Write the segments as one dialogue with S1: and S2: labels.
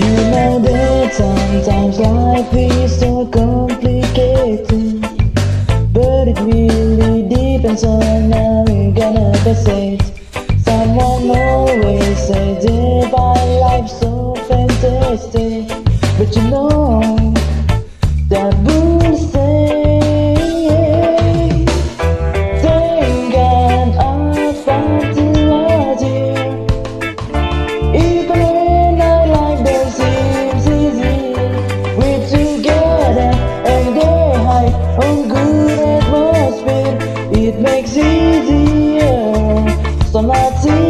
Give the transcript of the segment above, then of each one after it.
S1: You know that sometimes life is so complicated But it really depends on how we're gonna face it. Someone always said that my life's so fantastic It makes easier, so much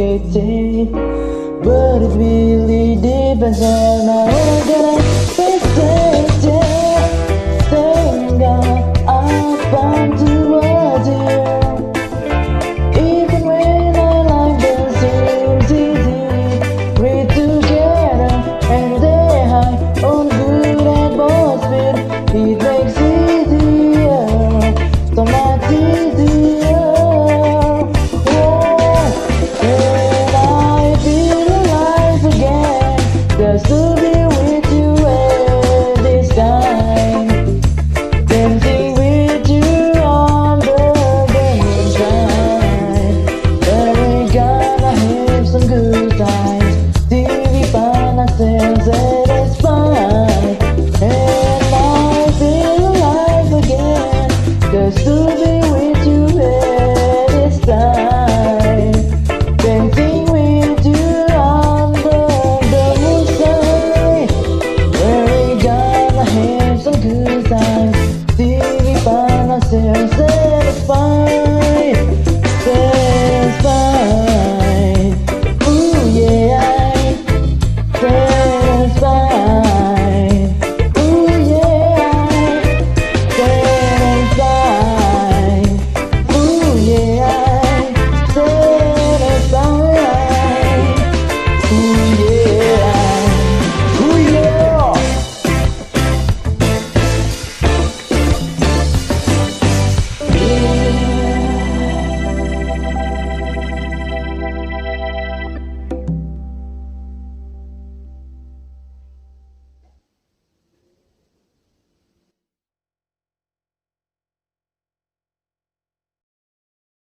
S1: complicated, but it really depends on how. Bye.